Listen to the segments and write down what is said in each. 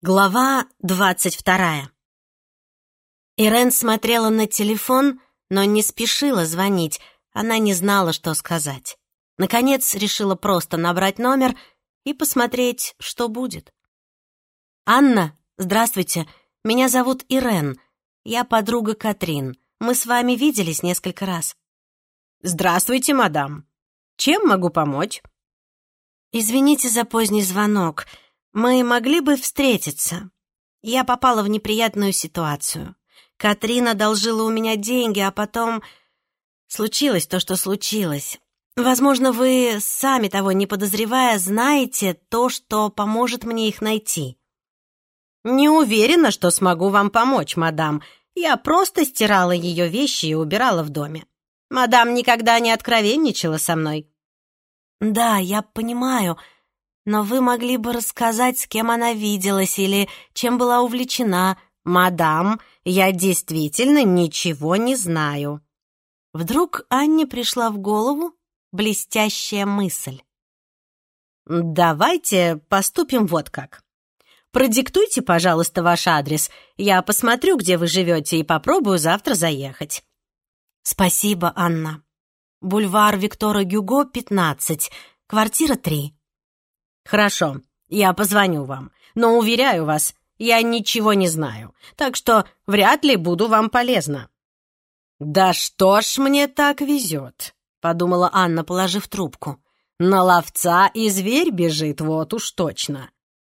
Глава двадцать вторая. Ирен смотрела на телефон, но не спешила звонить. Она не знала, что сказать. Наконец, решила просто набрать номер и посмотреть, что будет. «Анна, здравствуйте. Меня зовут Ирен. Я подруга Катрин. Мы с вами виделись несколько раз». «Здравствуйте, мадам. Чем могу помочь?» «Извините за поздний звонок. Мы могли бы встретиться. Я попала в неприятную ситуацию. Катрина одолжила у меня деньги, а потом... Случилось то, что случилось. Возможно, вы, сами того не подозревая, знаете то, что поможет мне их найти. Не уверена, что смогу вам помочь, мадам. Я просто стирала ее вещи и убирала в доме. Мадам никогда не откровенничала со мной. Да, я понимаю, — но вы могли бы рассказать, с кем она виделась или чем была увлечена. Мадам, я действительно ничего не знаю. Вдруг Анне пришла в голову блестящая мысль. Давайте поступим вот как. Продиктуйте, пожалуйста, ваш адрес. Я посмотрю, где вы живете, и попробую завтра заехать. Спасибо, Анна. Бульвар Виктора Гюго, 15, квартира 3. «Хорошо, я позвоню вам, но, уверяю вас, я ничего не знаю, так что вряд ли буду вам полезна». «Да что ж мне так везет», — подумала Анна, положив трубку. «На ловца и зверь бежит, вот уж точно.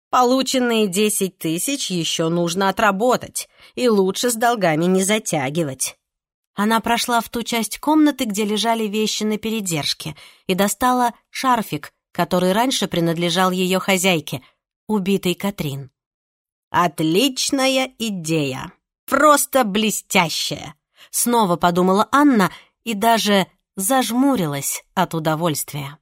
Полученные десять тысяч еще нужно отработать, и лучше с долгами не затягивать». Она прошла в ту часть комнаты, где лежали вещи на передержке, и достала шарфик, который раньше принадлежал ее хозяйке, убитой Катрин. «Отличная идея! Просто блестящая!» Снова подумала Анна и даже зажмурилась от удовольствия.